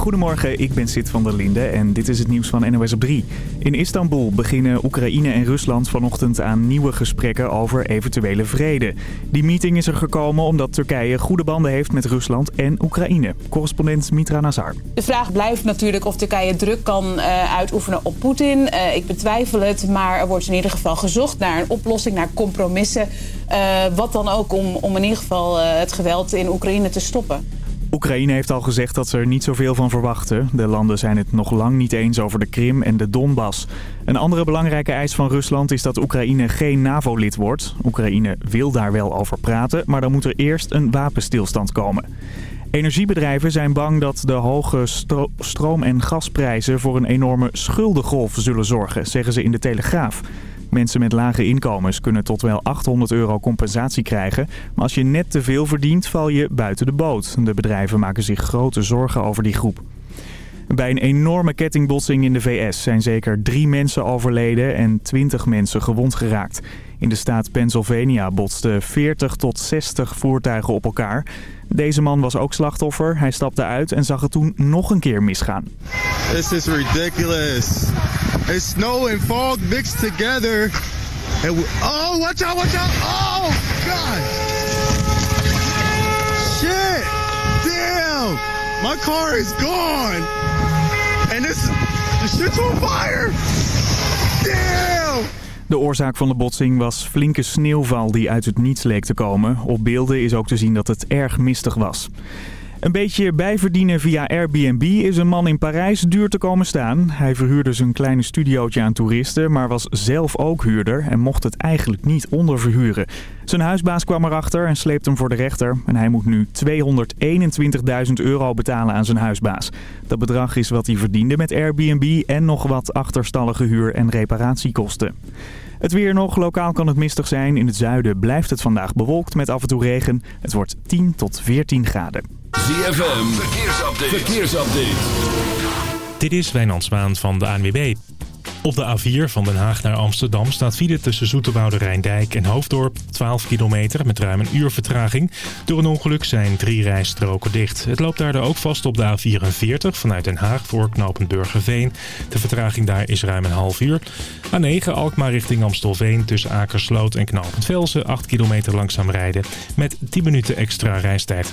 Goedemorgen, ik ben Sid van der Linde en dit is het nieuws van NOS op 3. In Istanbul beginnen Oekraïne en Rusland vanochtend aan nieuwe gesprekken over eventuele vrede. Die meeting is er gekomen omdat Turkije goede banden heeft met Rusland en Oekraïne. Correspondent Mitra Nazar. De vraag blijft natuurlijk of Turkije druk kan uh, uitoefenen op Poetin. Uh, ik betwijfel het, maar er wordt in ieder geval gezocht naar een oplossing, naar compromissen. Uh, wat dan ook om, om in ieder geval het geweld in Oekraïne te stoppen. Oekraïne heeft al gezegd dat ze er niet zoveel van verwachten. De landen zijn het nog lang niet eens over de Krim en de Donbass. Een andere belangrijke eis van Rusland is dat Oekraïne geen NAVO-lid wordt. Oekraïne wil daar wel over praten, maar dan moet er eerst een wapenstilstand komen. Energiebedrijven zijn bang dat de hoge stro stroom- en gasprijzen voor een enorme schuldengolf zullen zorgen, zeggen ze in de Telegraaf. Mensen met lage inkomens kunnen tot wel 800 euro compensatie krijgen. Maar als je net te veel verdient, val je buiten de boot. De bedrijven maken zich grote zorgen over die groep. Bij een enorme kettingbotsing in de VS zijn zeker drie mensen overleden en 20 mensen gewond geraakt. In de staat Pennsylvania botsten 40 tot 60 voertuigen op elkaar. Deze man was ook slachtoffer. Hij stapte uit en zag het toen nog een keer misgaan. This is ridiculous. It's snow and fog mixed together. Oh, watch out, watch out. Oh, God. Shit. Damn. My car is gone. And this, the shit's on fire. De oorzaak van de botsing was flinke sneeuwval die uit het niets leek te komen. Op beelden is ook te zien dat het erg mistig was. Een beetje bijverdienen via Airbnb is een man in Parijs duur te komen staan. Hij verhuurde zijn kleine studiootje aan toeristen, maar was zelf ook huurder en mocht het eigenlijk niet onderverhuren. Zijn huisbaas kwam erachter en sleept hem voor de rechter. En hij moet nu 221.000 euro betalen aan zijn huisbaas. Dat bedrag is wat hij verdiende met Airbnb en nog wat achterstallige huur- en reparatiekosten. Het weer nog. Lokaal kan het mistig zijn. In het zuiden blijft het vandaag bewolkt met af en toe regen. Het wordt 10 tot 14 graden. ZFM, verkeersupdate. verkeersupdate. Dit is Wijnand Zwaan van de ANWB. Op de A4 van Den Haag naar Amsterdam staat file tussen Zoeterwoude Rijndijk en Hoofddorp 12 kilometer met ruim een uur vertraging. Door een ongeluk zijn drie rijstroken dicht. Het loopt daardoor ook vast op de A44 vanuit Den Haag voor knooppunt Burgerveen. De vertraging daar is ruim een half uur. A9 Alkmaar richting Amstelveen tussen Akersloot en knooppunt Velsen 8 kilometer langzaam rijden met 10 minuten extra reistijd.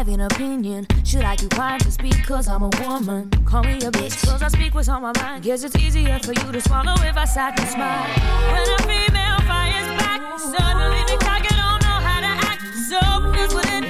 Have an opinion. Should I keep quiet just because I'm a woman? Call me a bitch, cause I speak what's on my mind. Guess it's easier for you to swallow if I sat and smile. When a female fires back, suddenly the target don't know how to act. So is what any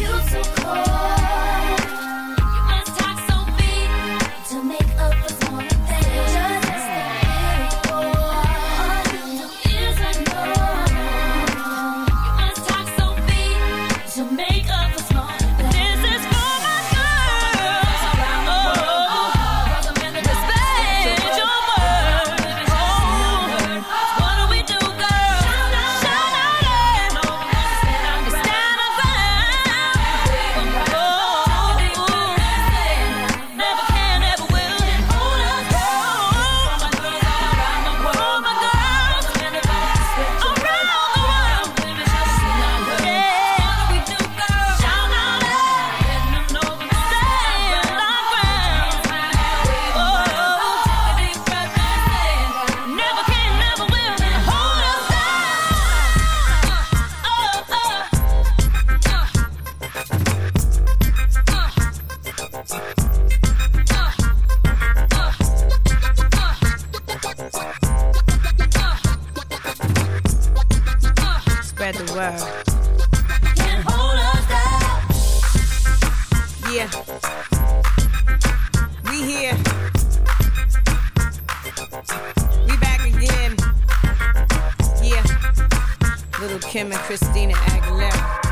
you so cold. Kim and Christina Aguilera.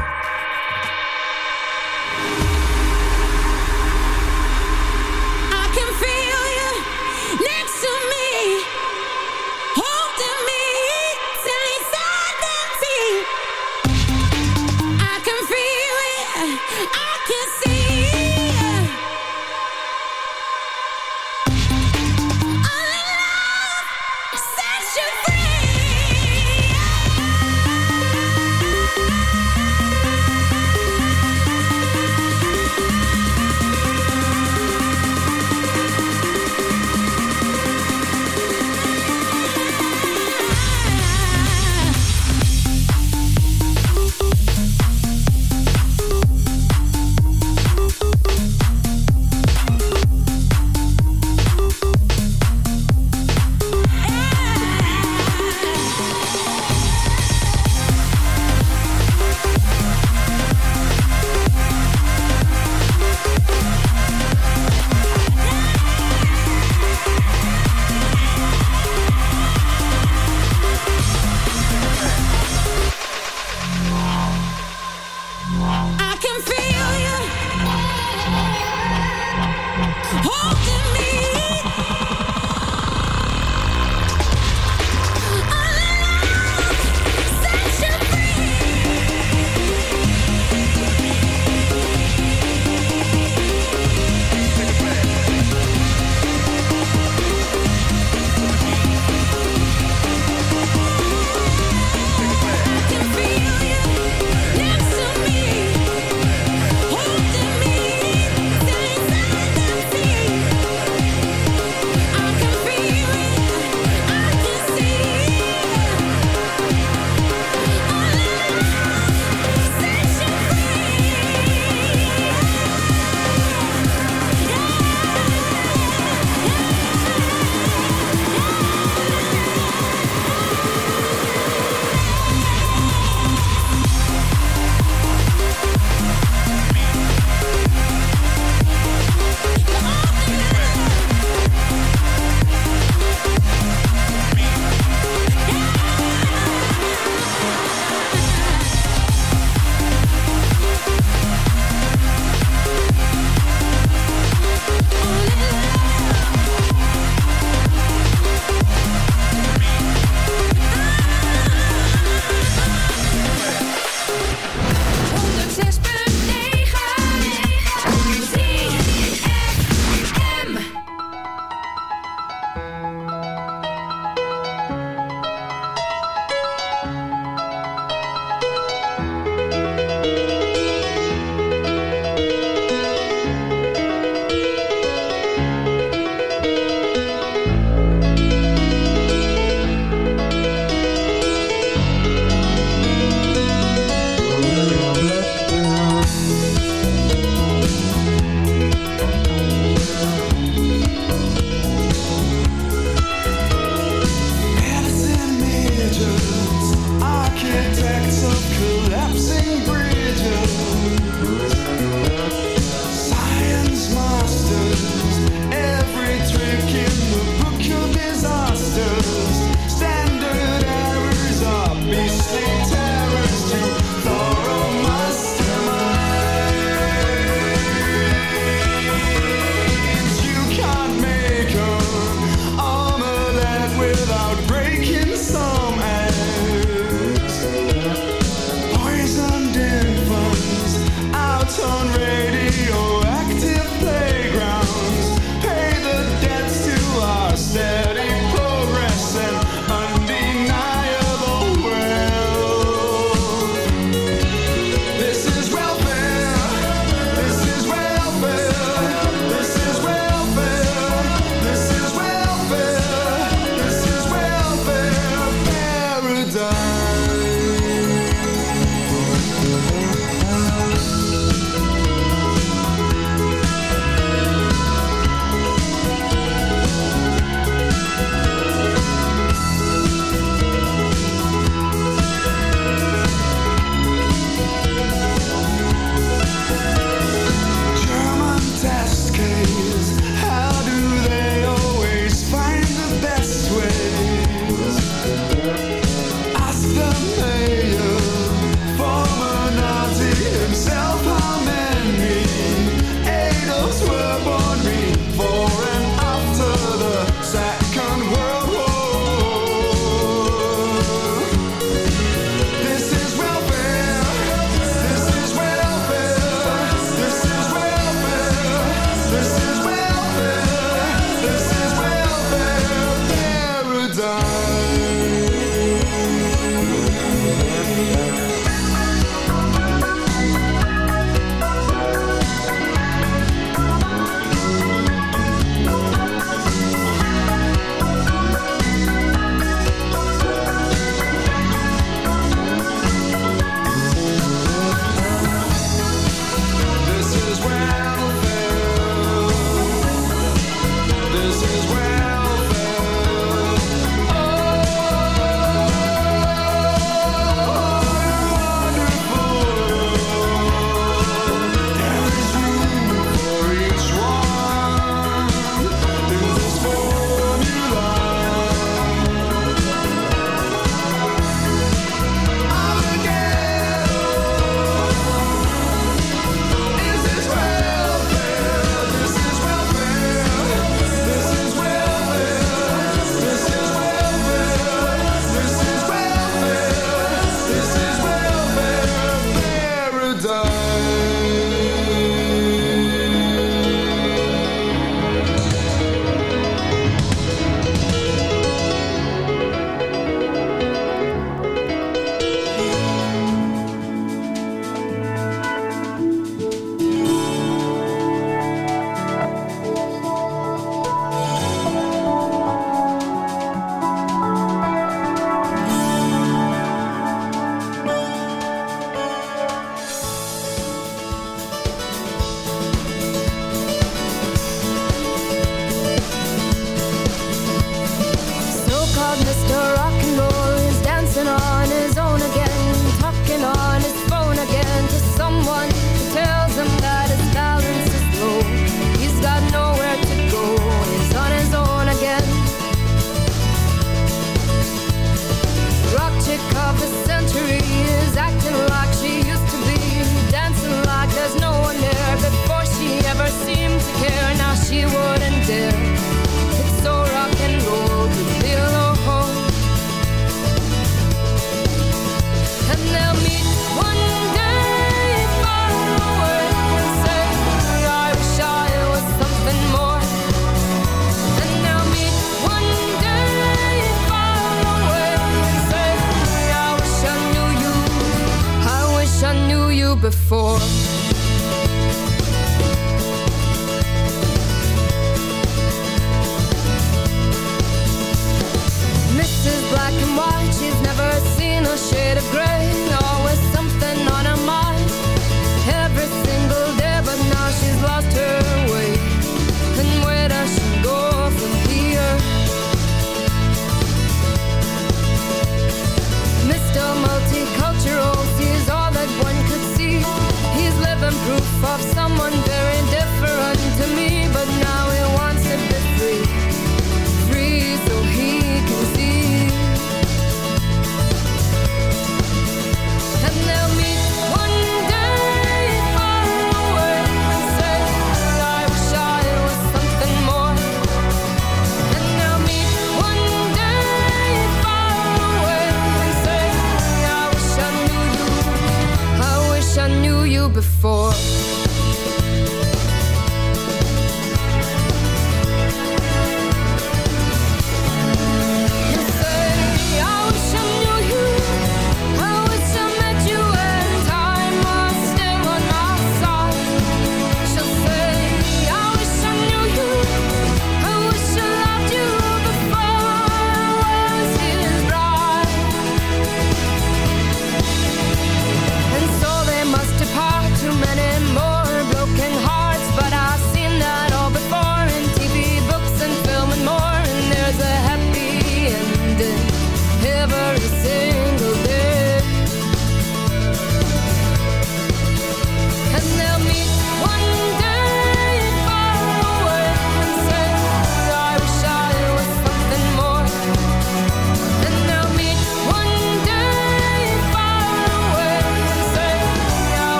before.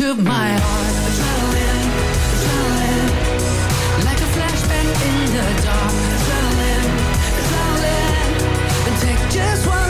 to my heart. Adrenaline, adrenaline Like a flashback in the dark. Adrenaline, adrenaline take just one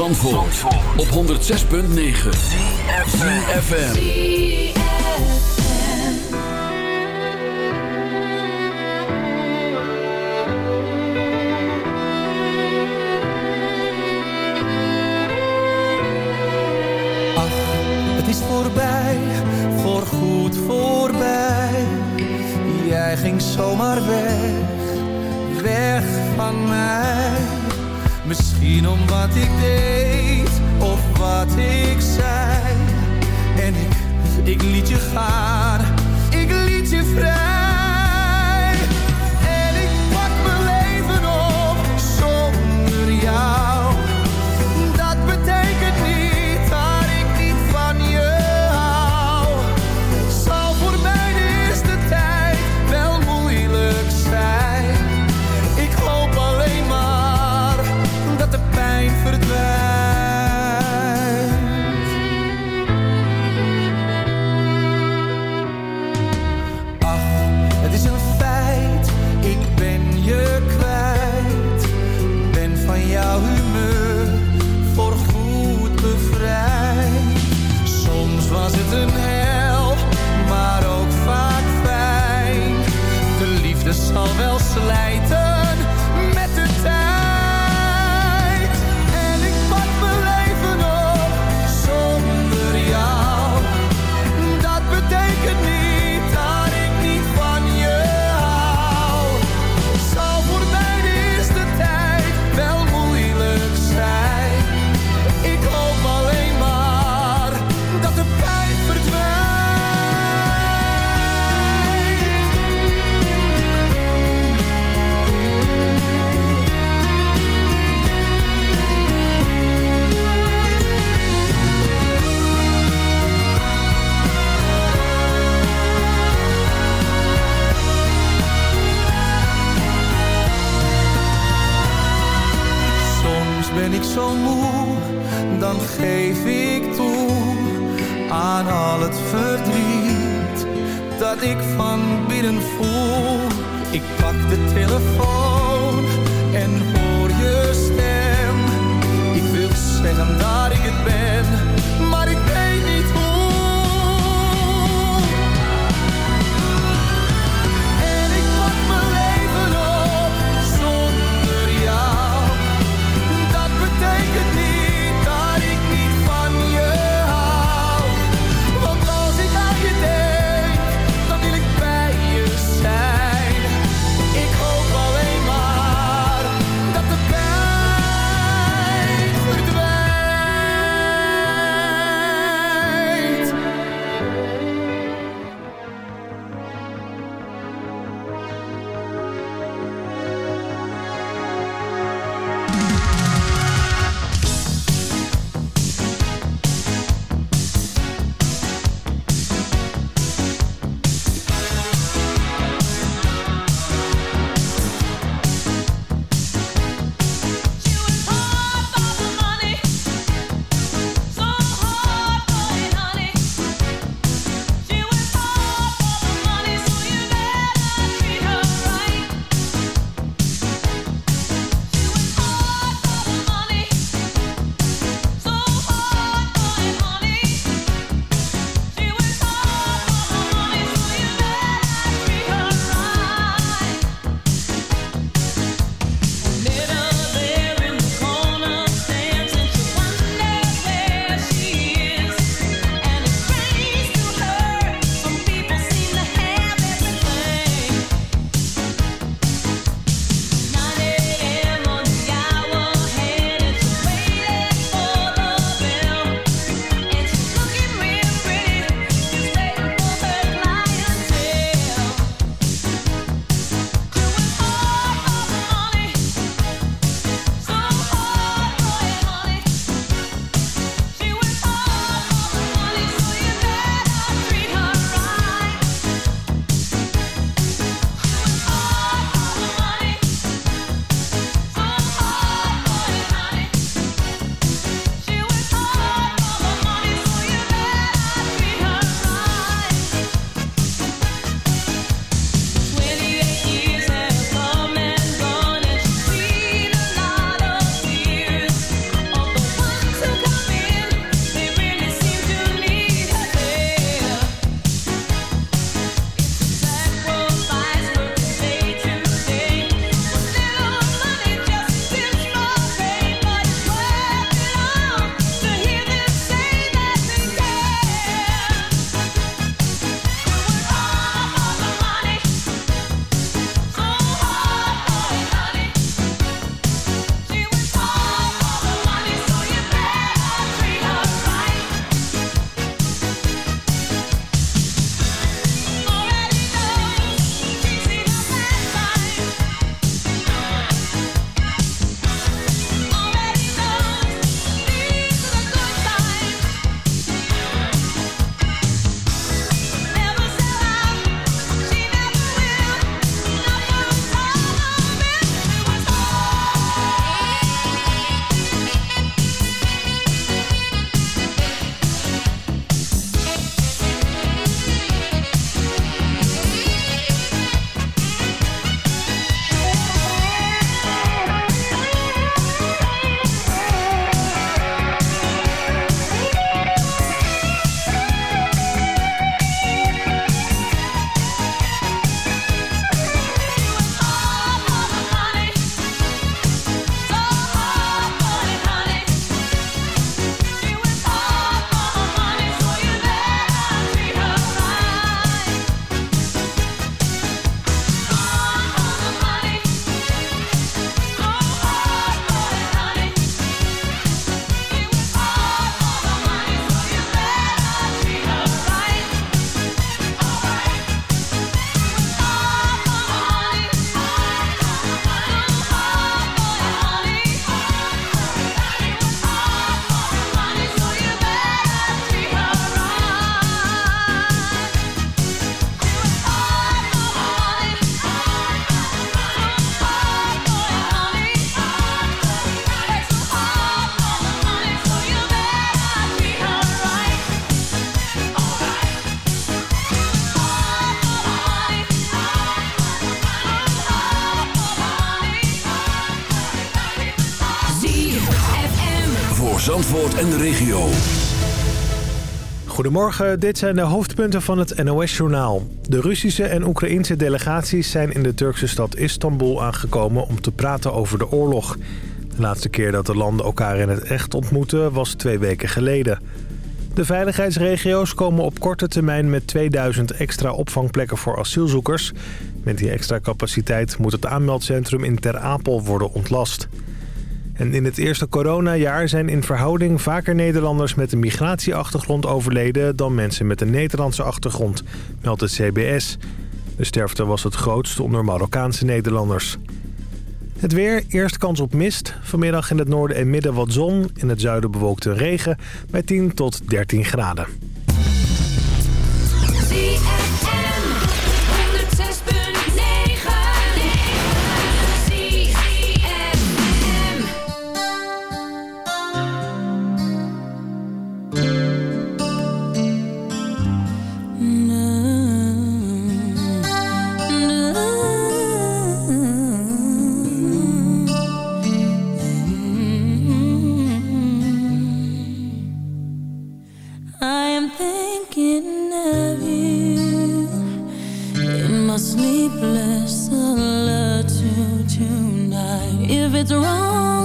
Zandvoort, op 106.9 CFFM Ach, het is voorbij, voor goed voorbij. Jij ging zomaar weg, weg van mij om wat ik deed of wat ik zei. En ik, ik liet je gaan. En de regio. Goedemorgen, dit zijn de hoofdpunten van het NOS-journaal. De Russische en Oekraïnse delegaties zijn in de Turkse stad Istanbul aangekomen om te praten over de oorlog. De laatste keer dat de landen elkaar in het echt ontmoeten was twee weken geleden. De veiligheidsregio's komen op korte termijn met 2000 extra opvangplekken voor asielzoekers. Met die extra capaciteit moet het aanmeldcentrum in Ter Apel worden ontlast. En in het eerste coronajaar zijn in verhouding vaker Nederlanders met een migratieachtergrond overleden dan mensen met een Nederlandse achtergrond, meldt het CBS. De sterfte was het grootst onder Marokkaanse Nederlanders. Het weer, eerst kans op mist. Vanmiddag in het noorden en midden wat zon. In het zuiden bewolkt een regen bij 10 tot 13 graden. sleepless alert to tonight. If it's wrong.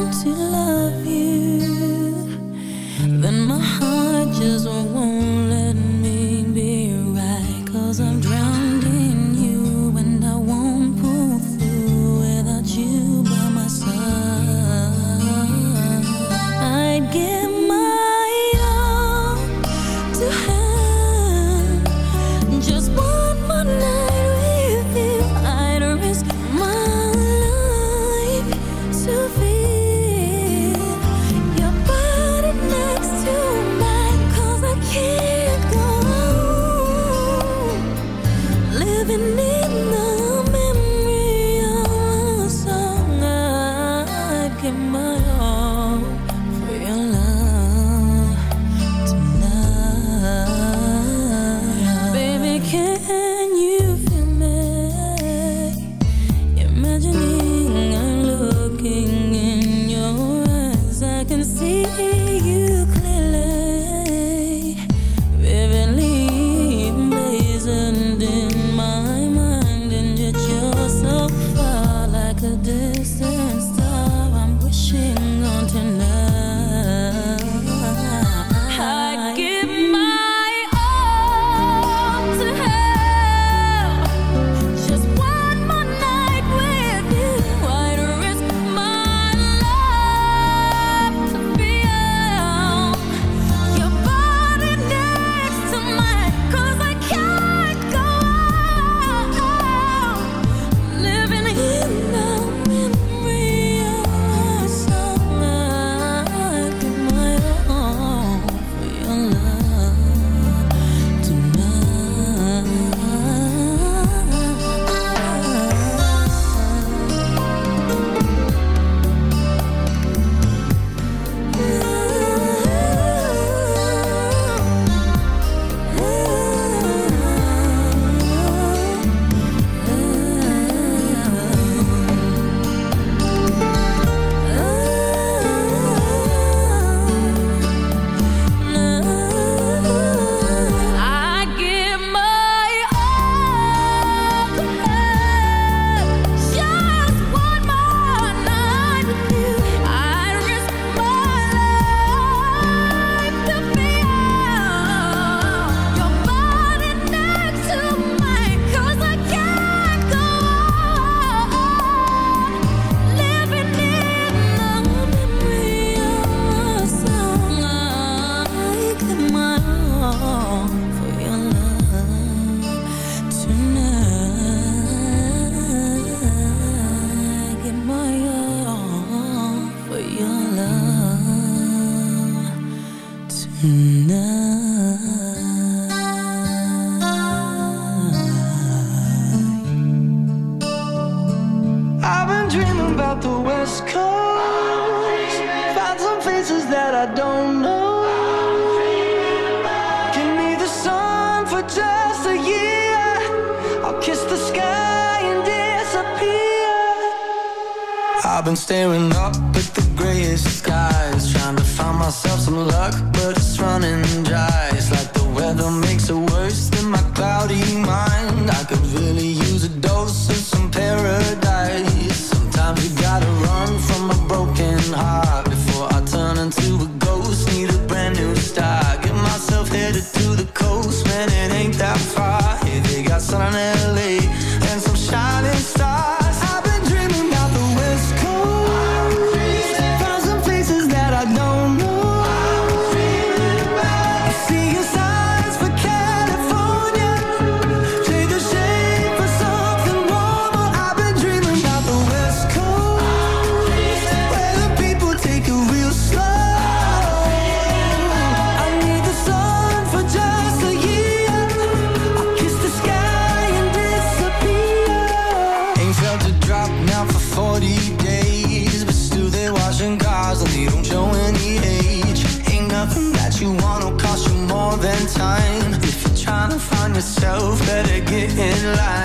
in life.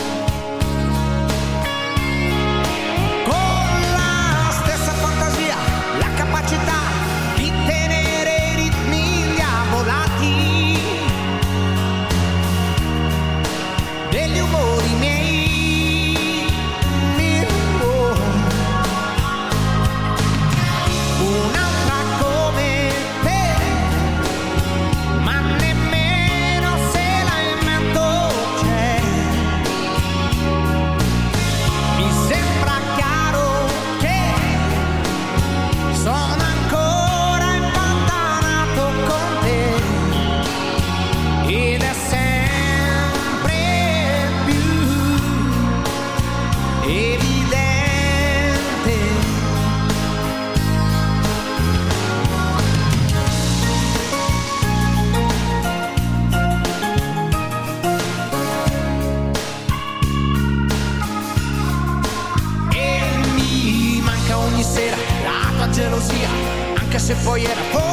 for you. to hold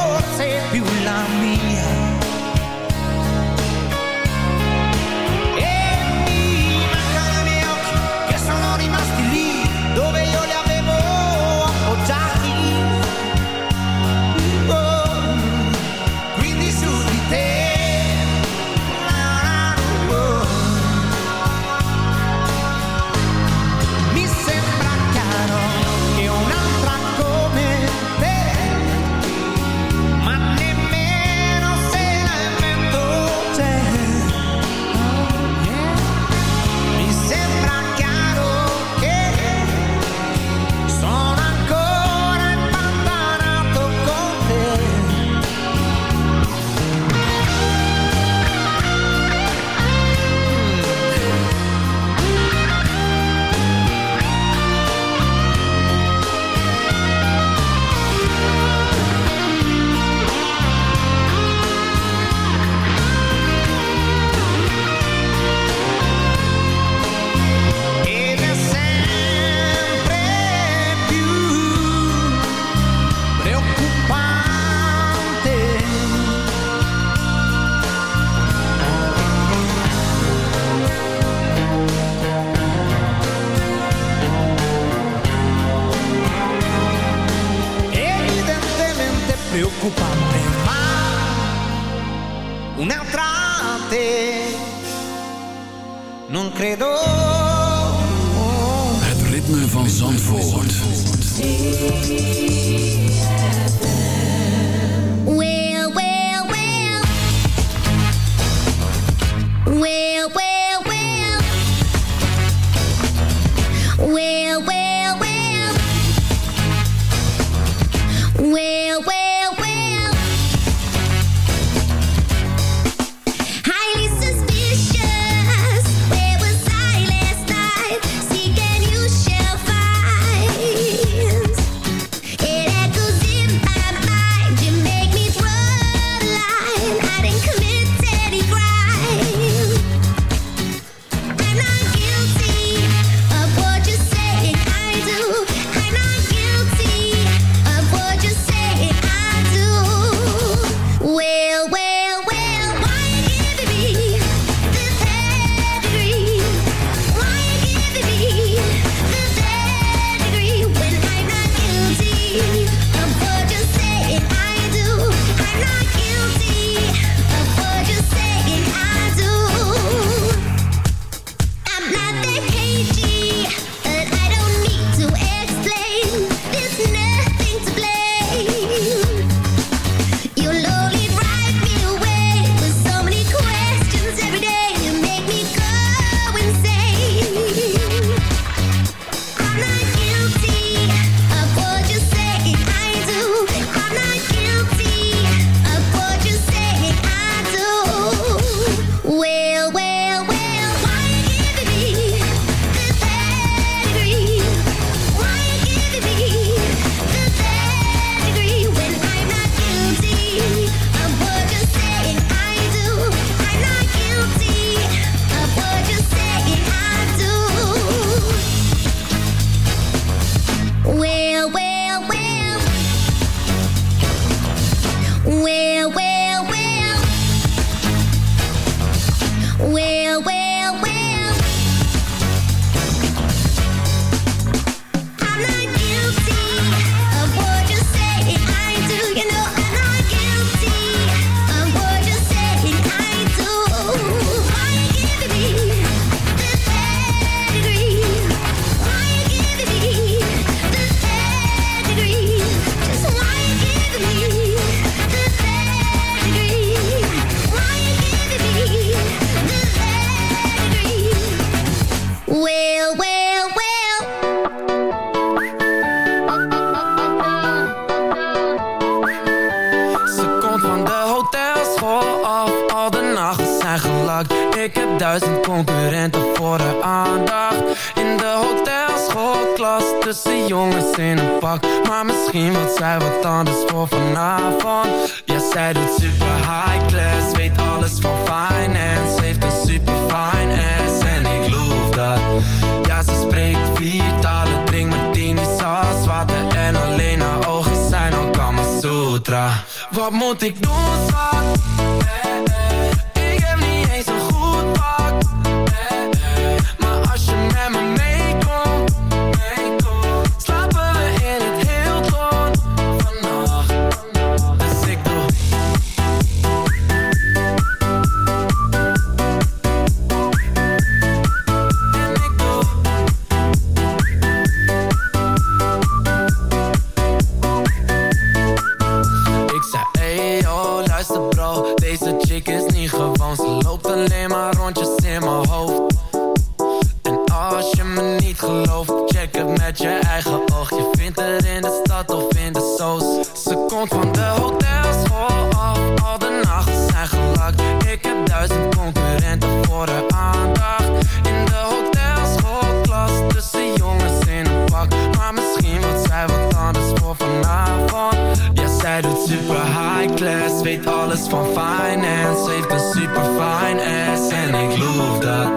Ik heb duizend concurrenten voor de aandacht. In de hotelschoolklas Tussen jongens in een pak. Maar misschien wordt zij wat anders voor vanavond. Ja, zij doet super high class Weet alles van finance. Heeft een super fine ass En ik loof dat.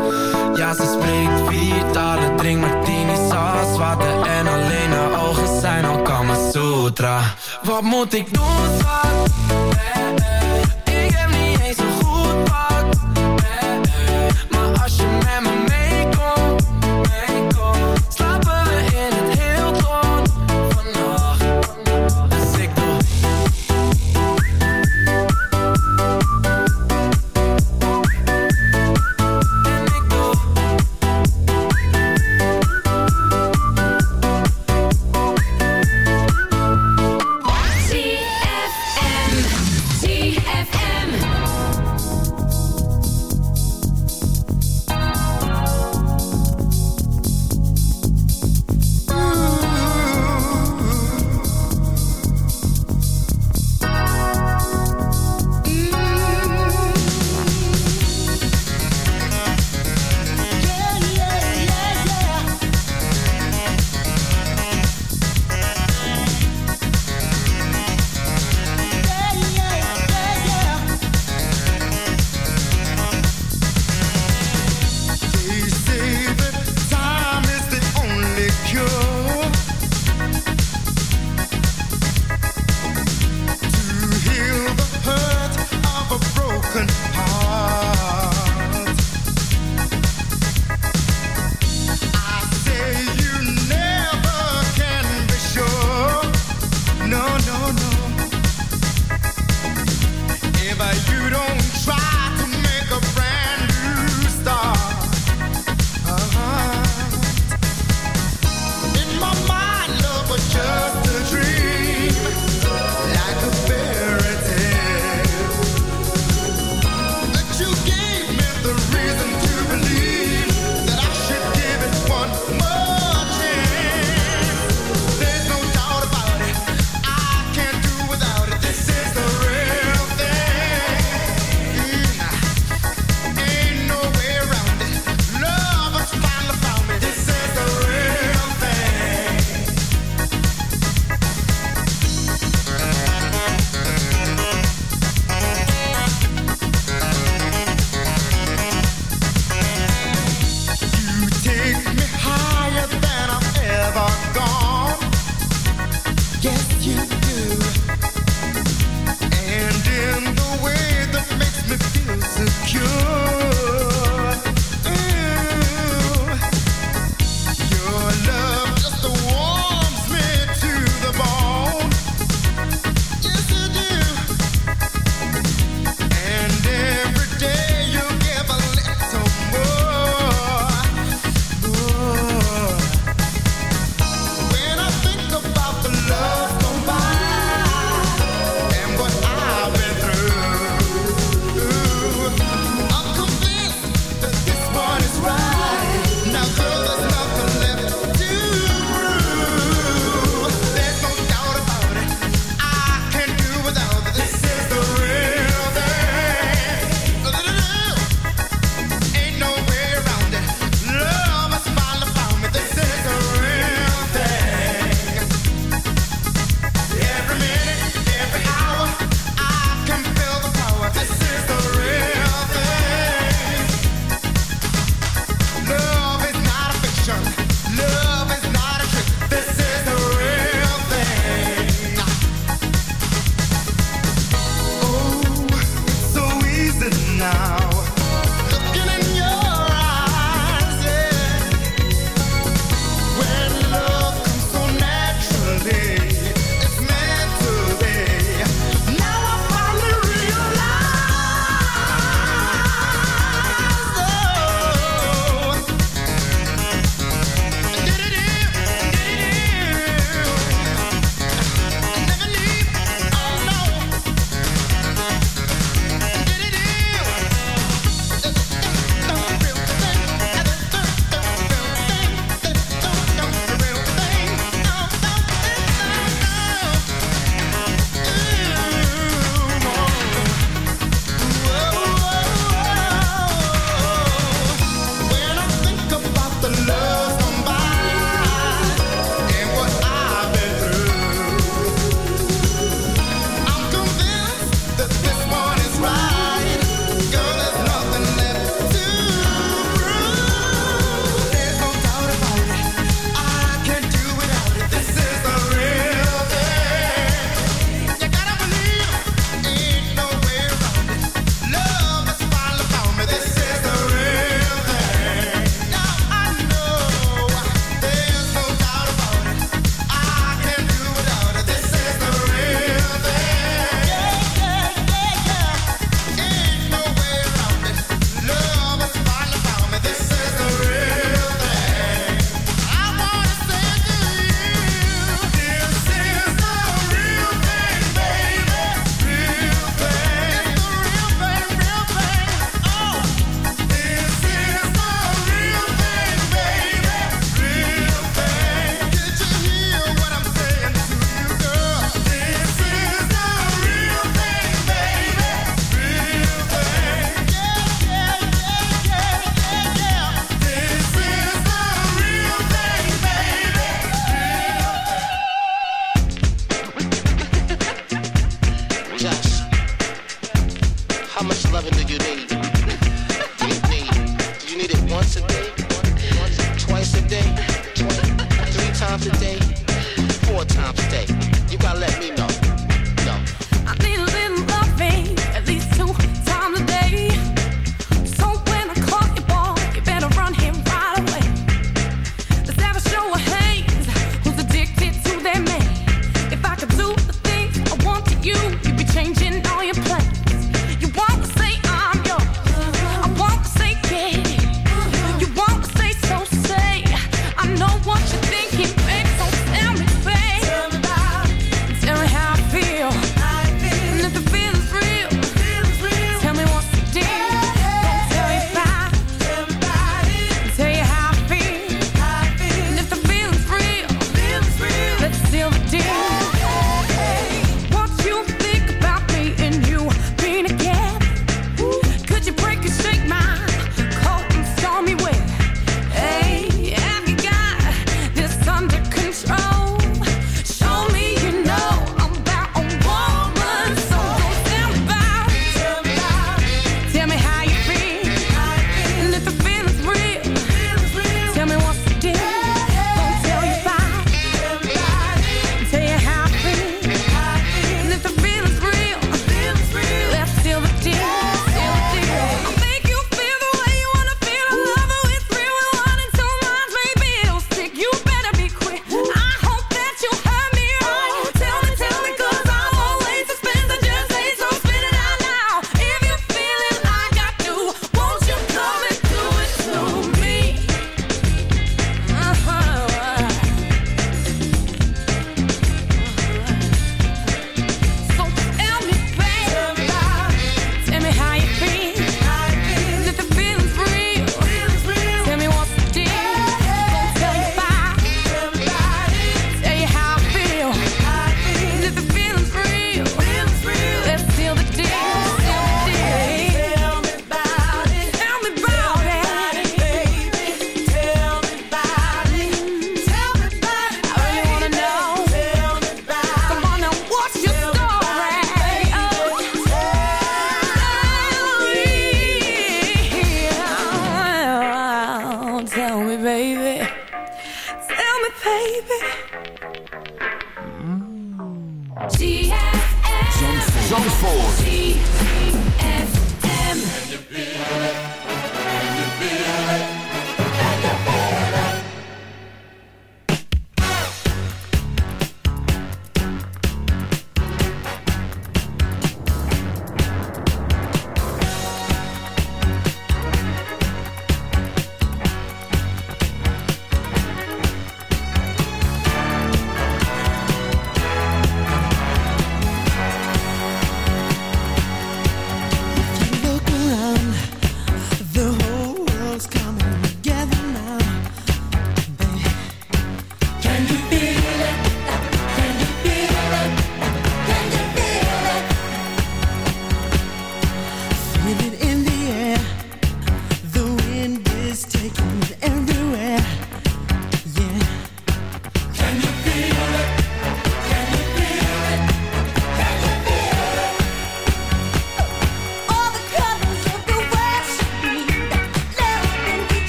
Ja, ze spreekt vier talen Drink martinis als water En alleen haar ogen zijn al Kama Sutra. Wat moet ik doen, schat? zo